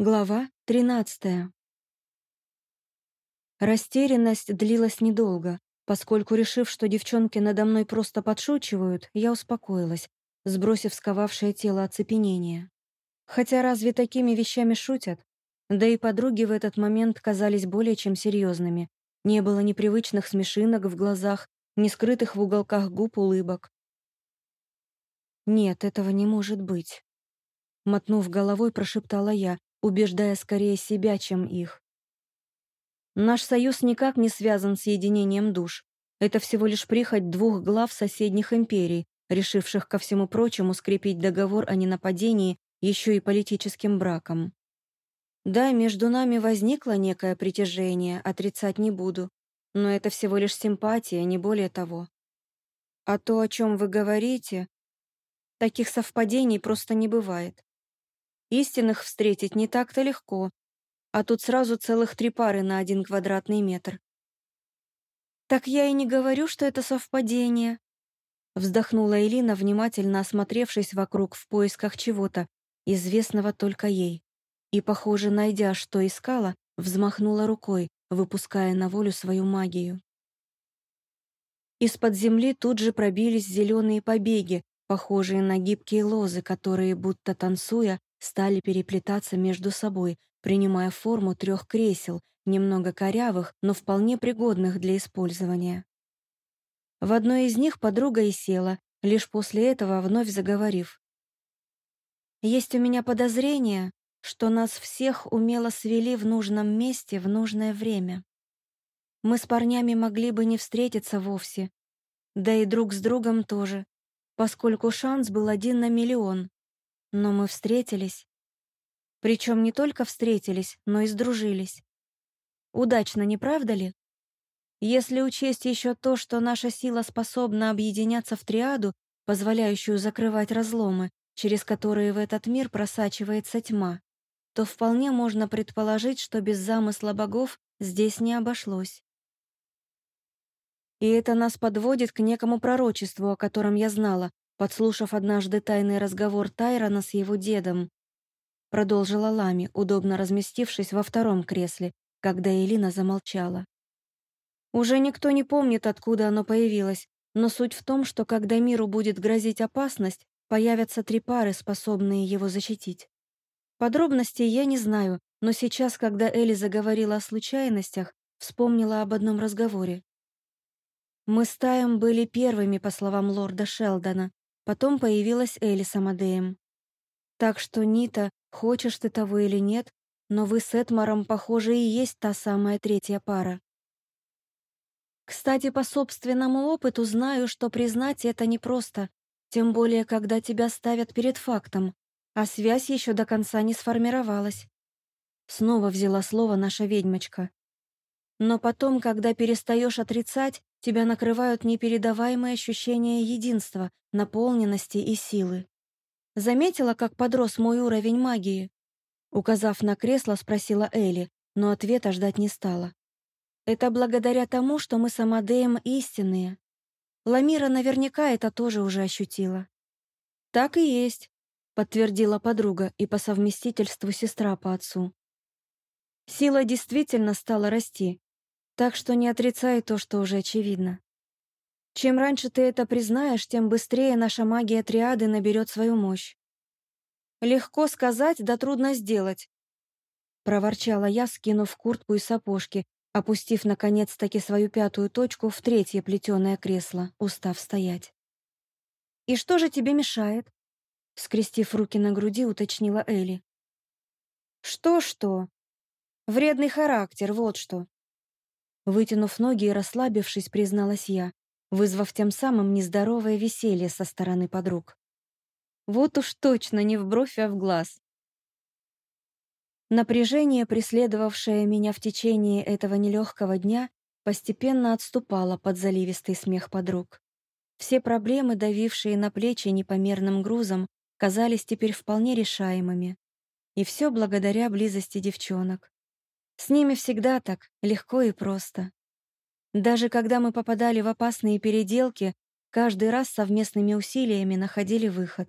Глава 13. Растерянность длилась недолго, поскольку, решив, что девчонки надо мной просто подшучивают, я успокоилась, сбросив сковавшее тело оцепенение. Хотя разве такими вещами шутят? Да и подруги в этот момент казались более чем серьезными. Не было непривычных смешинок в глазах, ни скрытых в уголках губ улыбок. «Нет, этого не может быть», — мотнув головой, прошептала я, убеждая скорее себя, чем их. Наш союз никак не связан с единением душ. Это всего лишь прихоть двух глав соседних империй, решивших ко всему прочему скрепить договор о ненападении еще и политическим браком. Да, между нами возникло некое притяжение, отрицать не буду, но это всего лишь симпатия, не более того. А то, о чем вы говорите, таких совпадений просто не бывает. Истинных встретить не так-то легко, а тут сразу целых три пары на один квадратный метр. «Так я и не говорю, что это совпадение», вздохнула Элина, внимательно осмотревшись вокруг в поисках чего-то, известного только ей. И, похоже, найдя, что искала, взмахнула рукой, выпуская на волю свою магию. Из-под земли тут же пробились зеленые побеги, похожие на гибкие лозы, которые, будто танцуя, стали переплетаться между собой, принимая форму трех кресел, немного корявых, но вполне пригодных для использования. В одной из них подруга и села, лишь после этого вновь заговорив. «Есть у меня подозрение, что нас всех умело свели в нужном месте в нужное время. Мы с парнями могли бы не встретиться вовсе, да и друг с другом тоже, поскольку шанс был один на миллион. Но мы встретились. Причем не только встретились, но и сдружились. Удачно, не правда ли? Если учесть еще то, что наша сила способна объединяться в триаду, позволяющую закрывать разломы, через которые в этот мир просачивается тьма, то вполне можно предположить, что без замысла богов здесь не обошлось. И это нас подводит к некому пророчеству, о котором я знала, подслушав однажды тайный разговор Тайрона с его дедом. Продолжила Лами, удобно разместившись во втором кресле, когда Элина замолчала. Уже никто не помнит, откуда оно появилось, но суть в том, что когда миру будет грозить опасность, появятся три пары, способные его защитить. Подробностей я не знаю, но сейчас, когда Элли заговорила о случайностях, вспомнила об одном разговоре. Мы с Таем были первыми, по словам лорда Шелдона, Потом появилась Элли Амадеем. Так что, Нита, хочешь ты того или нет, но вы с Этмаром, похоже, и есть та самая третья пара. Кстати, по собственному опыту знаю, что признать это непросто, тем более, когда тебя ставят перед фактом, а связь еще до конца не сформировалась. Снова взяла слово наша ведьмочка. Но потом, когда перестаешь отрицать, тебя накрывают непередаваемые ощущения единства, наполненности и силы. Заметила, как подрос мой уровень магии? Указав на кресло, спросила Элли, но ответа ждать не стала. Это благодаря тому, что мы с Амадеем истинные. Ламира наверняка это тоже уже ощутила. Так и есть, подтвердила подруга и по совместительству сестра по отцу. Сила действительно стала расти, так что не отрицай то, что уже очевидно. Чем раньше ты это признаешь, тем быстрее наша магия триады наберет свою мощь. Легко сказать, да трудно сделать. Проворчала я, скинув куртку и сапожки, опустив наконец-таки свою пятую точку в третье плетеное кресло, устав стоять. «И что же тебе мешает?» Скрестив руки на груди, уточнила Элли. «Что-что? Вредный характер, вот что. Вытянув ноги и расслабившись, призналась я, вызвав тем самым нездоровое веселье со стороны подруг. Вот уж точно не в бровь, а в глаз. Напряжение, преследовавшее меня в течение этого нелегкого дня, постепенно отступало под заливистый смех подруг. Все проблемы, давившие на плечи непомерным грузом, казались теперь вполне решаемыми. И все благодаря близости девчонок. С ними всегда так, легко и просто. Даже когда мы попадали в опасные переделки, каждый раз совместными усилиями находили выход.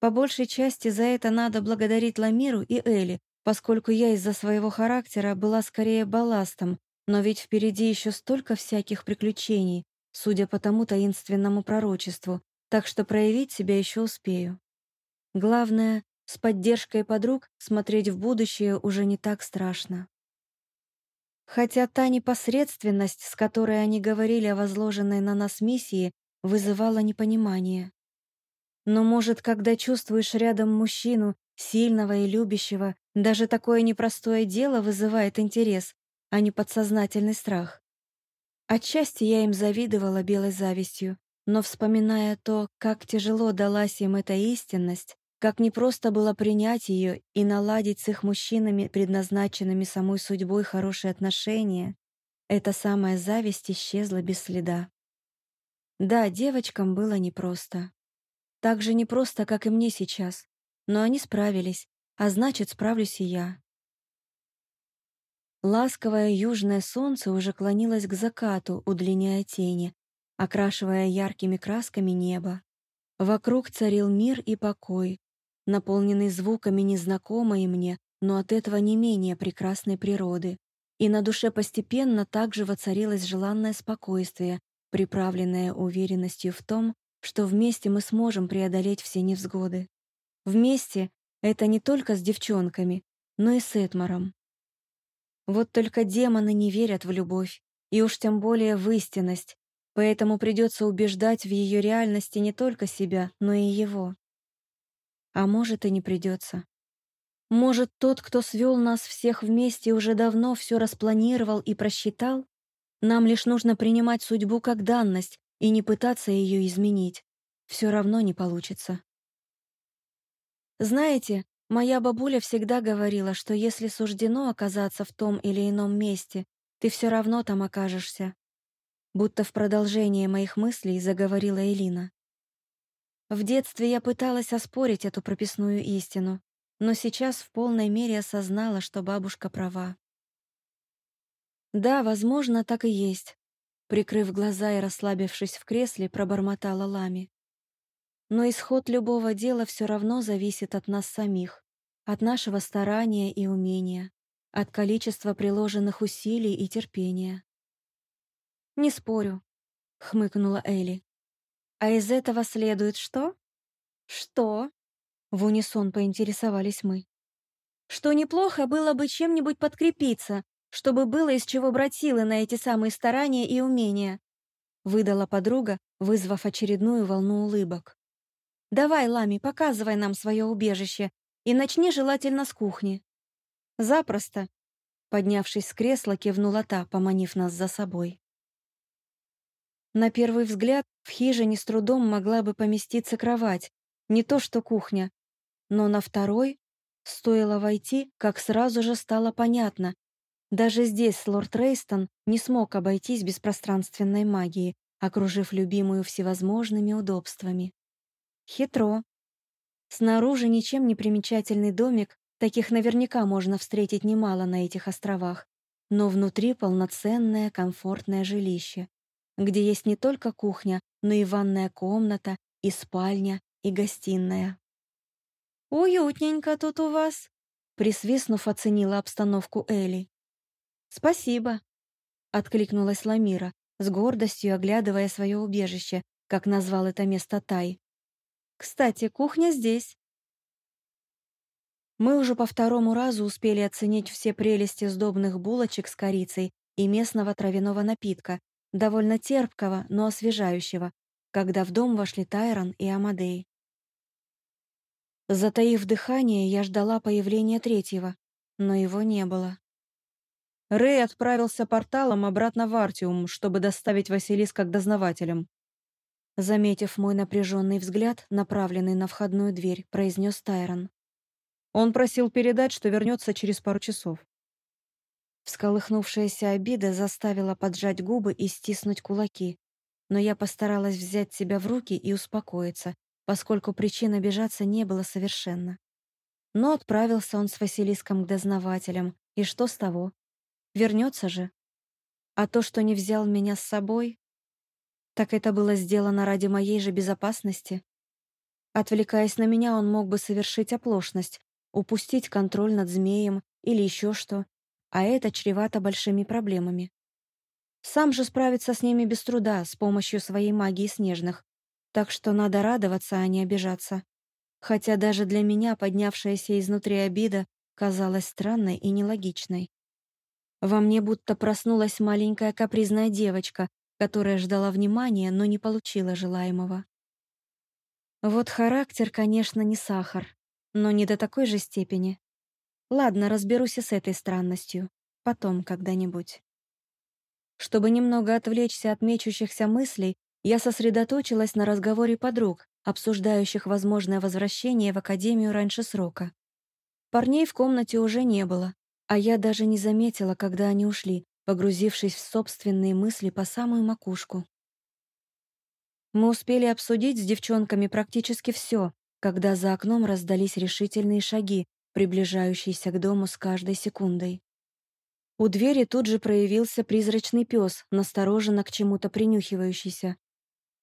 По большей части за это надо благодарить Ламиру и Эли, поскольку я из-за своего характера была скорее балластом, но ведь впереди еще столько всяких приключений, судя по тому таинственному пророчеству, так что проявить себя еще успею. Главное, с поддержкой подруг смотреть в будущее уже не так страшно. Хотя та непосредственность, с которой они говорили о возложенной на нас миссии, вызывала непонимание. Но, может, когда чувствуешь рядом мужчину, сильного и любящего, даже такое непростое дело вызывает интерес, а не подсознательный страх. Отчасти я им завидовала белой завистью, но вспоминая то, как тяжело далась им эта истинность, как непросто было принять ее и наладить с их мужчинами, предназначенными самой судьбой, хорошие отношения, эта самая зависть исчезла без следа. Да, девочкам было непросто. Так же непросто, как и мне сейчас. Но они справились, а значит, справлюсь и я. Ласковое южное солнце уже клонилось к закату, удлиняя тени, окрашивая яркими красками небо. Вокруг царил мир и покой, наполненный звуками незнакомой мне, но от этого не менее прекрасной природы. И на душе постепенно также воцарилось желанное спокойствие, приправленное уверенностью в том, что вместе мы сможем преодолеть все невзгоды. Вместе — это не только с девчонками, но и с Этмаром. Вот только демоны не верят в любовь, и уж тем более в истинность, поэтому придется убеждать в ее реальности не только себя, но и его. А может, и не придется. Может, тот, кто свел нас всех вместе, уже давно все распланировал и просчитал? Нам лишь нужно принимать судьбу как данность и не пытаться ее изменить. Все равно не получится. Знаете, Моя бабуля всегда говорила, что если суждено оказаться в том или ином месте, ты все равно там окажешься. Будто в продолжение моих мыслей заговорила Элина. В детстве я пыталась оспорить эту прописную истину, но сейчас в полной мере осознала, что бабушка права. Да, возможно, так и есть. Прикрыв глаза и расслабившись в кресле, пробормотала Лами. Но исход любого дела все равно зависит от нас самих от нашего старания и умения, от количества приложенных усилий и терпения. «Не спорю», — хмыкнула Элли. «А из этого следует что?» «Что?» — в унисон поинтересовались мы. «Что неплохо было бы чем-нибудь подкрепиться, чтобы было из чего брать силы на эти самые старания и умения», — выдала подруга, вызвав очередную волну улыбок. «Давай, Лами, показывай нам свое убежище, и начни желательно с кухни». «Запросто», — поднявшись с кресла, кивнула та, поманив нас за собой. На первый взгляд в хижине с трудом могла бы поместиться кровать, не то что кухня, но на второй, стоило войти, как сразу же стало понятно, даже здесь лорд Рейстон не смог обойтись без пространственной магии, окружив любимую всевозможными удобствами. Хитро, Снаружи ничем не примечательный домик, таких наверняка можно встретить немало на этих островах, но внутри полноценное комфортное жилище, где есть не только кухня, но и ванная комната, и спальня, и гостиная. «Уютненько тут у вас», — присвистнув, оценила обстановку Элли. «Спасибо», — откликнулась Ламира, с гордостью оглядывая свое убежище, как назвал это место Тай. Кстати, кухня здесь. Мы уже по второму разу успели оценить все прелести сдобных булочек с корицей и местного травяного напитка, довольно терпкого, но освежающего, когда в дом вошли Тайрон и Амадей. Затаив дыхание, я ждала появления третьего, но его не было. Рэй отправился порталом обратно в Артиум, чтобы доставить Василиска к дознавателям. Заметив мой напряженный взгляд, направленный на входную дверь, произнес Тайрон. Он просил передать, что вернется через пару часов. Всколыхнувшаяся обида заставила поджать губы и стиснуть кулаки, но я постаралась взять себя в руки и успокоиться, поскольку причин обижаться не было совершенно. Но отправился он с Василиском к дознавателям, и что с того? Вернется же. А то, что не взял меня с собой, так это было сделано ради моей же безопасности. Отвлекаясь на меня, он мог бы совершить оплошность, упустить контроль над змеем или еще что, а это чревато большими проблемами. Сам же справится с ними без труда, с помощью своей магии снежных, так что надо радоваться, а не обижаться. Хотя даже для меня поднявшаяся изнутри обида казалась странной и нелогичной. Во мне будто проснулась маленькая капризная девочка, которая ждала внимания, но не получила желаемого. Вот характер, конечно, не сахар, но не до такой же степени. Ладно, разберусь и с этой странностью. Потом когда-нибудь. Чтобы немного отвлечься от мечущихся мыслей, я сосредоточилась на разговоре подруг, обсуждающих возможное возвращение в академию раньше срока. Парней в комнате уже не было, а я даже не заметила, когда они ушли, погрузившись в собственные мысли по самую макушку. Мы успели обсудить с девчонками практически все, когда за окном раздались решительные шаги, приближающиеся к дому с каждой секундой. У двери тут же проявился призрачный пес, настороженно к чему-то принюхивающийся.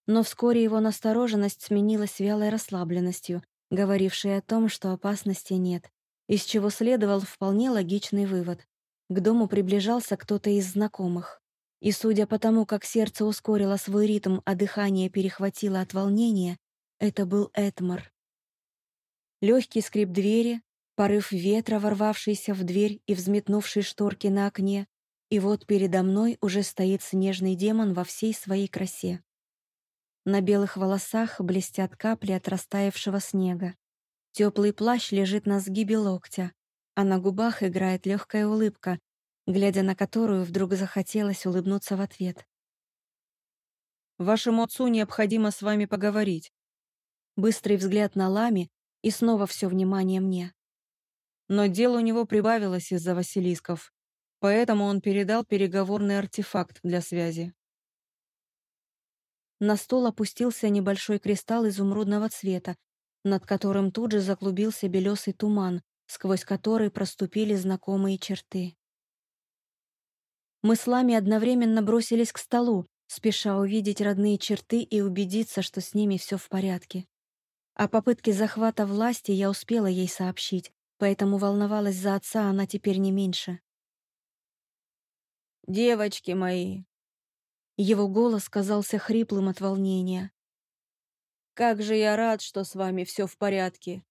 Но вскоре его настороженность сменилась вялой расслабленностью, говорившей о том, что опасности нет, из чего следовал вполне логичный вывод. К дому приближался кто-то из знакомых. И судя по тому, как сердце ускорило свой ритм, а дыхание перехватило от волнения, это был Этмар. Легкий скрип двери, порыв ветра, ворвавшийся в дверь и взметнувший шторки на окне, и вот передо мной уже стоит снежный демон во всей своей красе. На белых волосах блестят капли от растаявшего снега. Теплый плащ лежит на сгибе локтя, а на губах играет легкая улыбка, глядя на которую вдруг захотелось улыбнуться в ответ. «Вашему отцу необходимо с вами поговорить». Быстрый взгляд на Лами, и снова все внимание мне. Но дел у него прибавилось из-за Василисков, поэтому он передал переговорный артефакт для связи. На стол опустился небольшой кристалл изумрудного цвета, над которым тут же заклубился белесый туман, сквозь который проступили знакомые черты. Мы с Лами одновременно бросились к столу, спеша увидеть родные черты и убедиться, что с ними все в порядке. О попытке захвата власти я успела ей сообщить, поэтому волновалась за отца она теперь не меньше. «Девочки мои!» Его голос казался хриплым от волнения. «Как же я рад, что с вами все в порядке.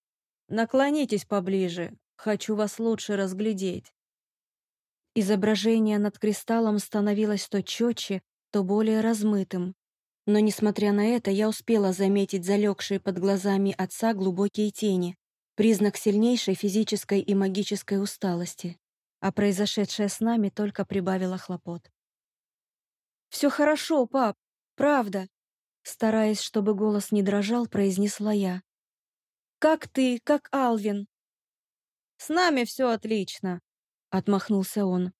Наклонитесь поближе, хочу вас лучше разглядеть». Изображение над кристаллом становилось то четче, то более размытым, но, несмотря на это, я успела заметить залегшие под глазами отца глубокие тени, признак сильнейшей физической и магической усталости, а произошедшее с нами только прибавило хлопот. «Все хорошо, пап, правда», стараясь, чтобы голос не дрожал, произнесла я. «Как ты, как Алвин?» «С нами все отлично», — отмахнулся он.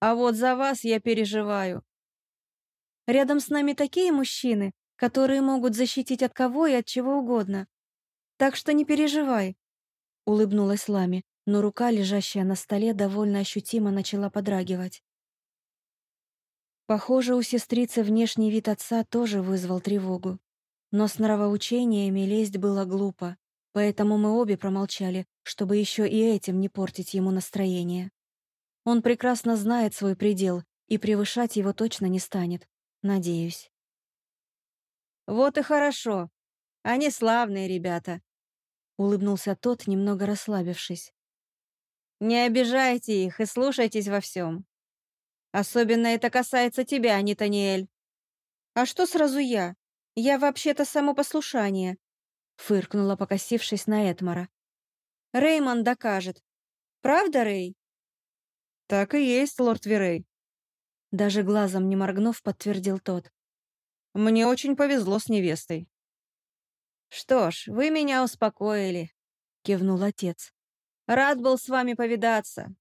«А вот за вас я переживаю. Рядом с нами такие мужчины, которые могут защитить от кого и от чего угодно. Так что не переживай», — улыбнулась Лами, но рука, лежащая на столе, довольно ощутимо начала подрагивать. Похоже, у сестрицы внешний вид отца тоже вызвал тревогу. Но с нравоучениями лезть было глупо, поэтому мы обе промолчали, чтобы еще и этим не портить ему настроение. Он прекрасно знает свой предел и превышать его точно не станет. Надеюсь. «Вот и хорошо. Они славные ребята», — улыбнулся тот, немного расслабившись. «Не обижайте их и слушайтесь во всем. Особенно это касается тебя, Нитаниэль». «А что сразу я? Я вообще-то само послушание», — фыркнула, покосившись на Этмара. «Реймон докажет. Правда, Рей?» «Так и есть, лорд Верей», даже глазом не моргнув, подтвердил тот. «Мне очень повезло с невестой». «Что ж, вы меня успокоили», — кивнул отец. «Рад был с вами повидаться».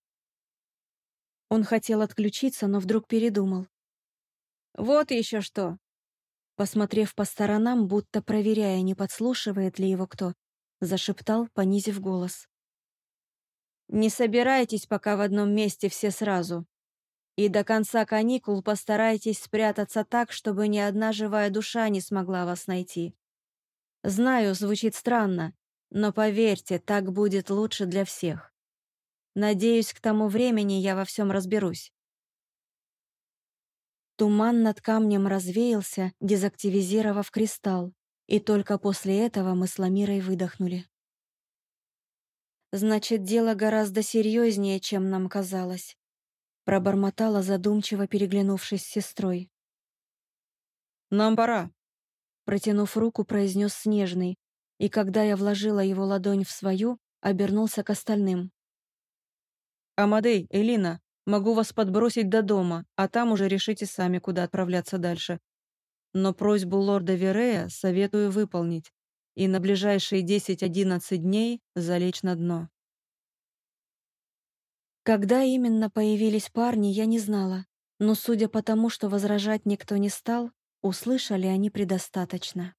Он хотел отключиться, но вдруг передумал. «Вот еще что!» Посмотрев по сторонам, будто проверяя, не подслушивает ли его кто, зашептал, понизив голос. «Не собирайтесь пока в одном месте все сразу. И до конца каникул постарайтесь спрятаться так, чтобы ни одна живая душа не смогла вас найти. Знаю, звучит странно, Но поверьте, так будет лучше для всех. Надеюсь, к тому времени я во всем разберусь. Туман над камнем развеялся, дезактивизировав кристалл, и только после этого мы с Ламирой выдохнули. «Значит, дело гораздо серьезнее, чем нам казалось», пробормотала задумчиво, переглянувшись с сестрой. «Нам пора», протянув руку, произнес Снежный, и когда я вложила его ладонь в свою, обернулся к остальным. «Амадей, Элина, могу вас подбросить до дома, а там уже решите сами, куда отправляться дальше. Но просьбу лорда Верея советую выполнить и на ближайшие 10-11 дней залечь на дно». Когда именно появились парни, я не знала, но судя по тому, что возражать никто не стал, услышали они предостаточно.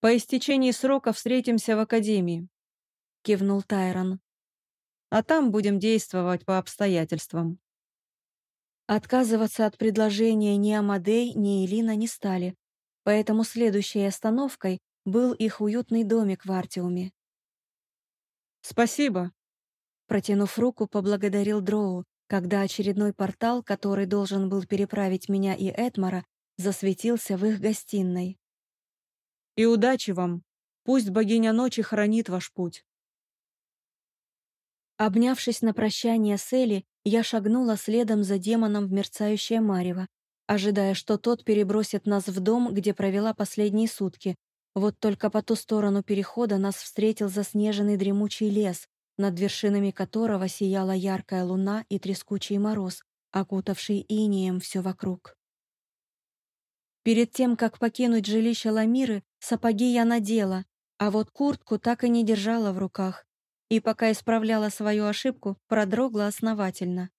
«По истечении срока встретимся в академии», — кивнул Тайрон. «А там будем действовать по обстоятельствам». Отказываться от предложения ни Амадей, ни Элина не стали, поэтому следующей остановкой был их уютный домик в Артиуме. «Спасибо», Протянув руку, поблагодарил Дроу, когда очередной портал, который должен был переправить меня и Эдмара, засветился в их гостиной. И удачи вам. Пусть богиня ночи хранит ваш путь. Обнявшись на прощание с Элли, я шагнула следом за демоном в мерцающее марево, ожидая, что тот перебросит нас в дом, где провела последние сутки. Вот только по ту сторону перехода нас встретил заснеженный дремучий лес, над вершинами которого сияла яркая луна и трескучий мороз, окутавший инеем все вокруг. Перед тем, как покинуть жилище Ламиры, сапоги я надела, а вот куртку так и не держала в руках. И пока исправляла свою ошибку, продрогла основательно.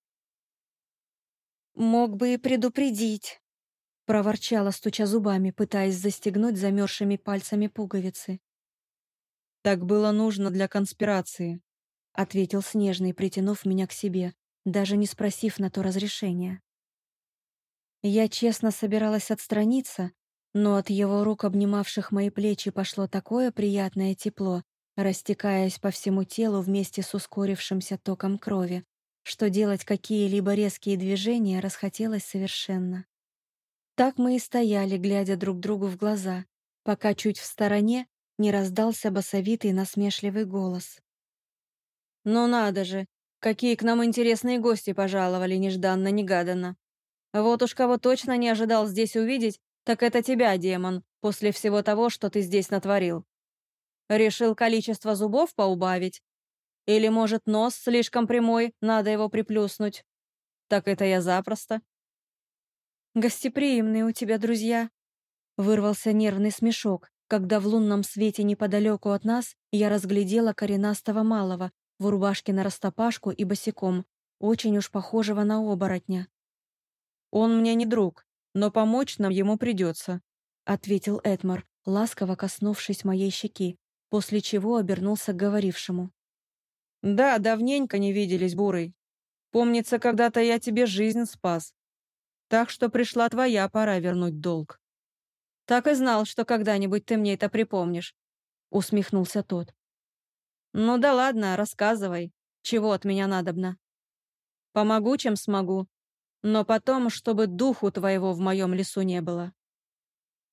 «Мог бы и предупредить», — проворчала, стуча зубами, пытаясь застегнуть замерзшими пальцами пуговицы. «Так было нужно для конспирации», — ответил Снежный, притянув меня к себе, даже не спросив на то разрешения. Я честно собиралась отстраниться, но от его рук, обнимавших мои плечи, пошло такое приятное тепло, растекаясь по всему телу вместе с ускорившимся током крови, что делать какие-либо резкие движения расхотелось совершенно. Так мы и стояли, глядя друг другу в глаза, пока чуть в стороне не раздался басовитый насмешливый голос. «Ну надо же, какие к нам интересные гости пожаловали нежданно-негаданно!» Вот уж кого точно не ожидал здесь увидеть, так это тебя, демон, после всего того, что ты здесь натворил. Решил количество зубов поубавить? Или, может, нос слишком прямой, надо его приплюснуть? Так это я запросто. Гостеприимные у тебя друзья. Вырвался нервный смешок, когда в лунном свете неподалеку от нас я разглядела коренастого малого в рубашке на растопашку и босиком, очень уж похожего на оборотня. «Он мне не друг, но помочь нам ему придется», — ответил Эдмар, ласково коснувшись моей щеки, после чего обернулся к говорившему. «Да, давненько не виделись, Бурый. Помнится, когда-то я тебе жизнь спас. Так что пришла твоя пора вернуть долг». «Так и знал, что когда-нибудь ты мне это припомнишь», — усмехнулся тот. «Ну да ладно, рассказывай, чего от меня надобно. Помогу, чем смогу, но потом, чтобы духу твоего в моем лесу не было.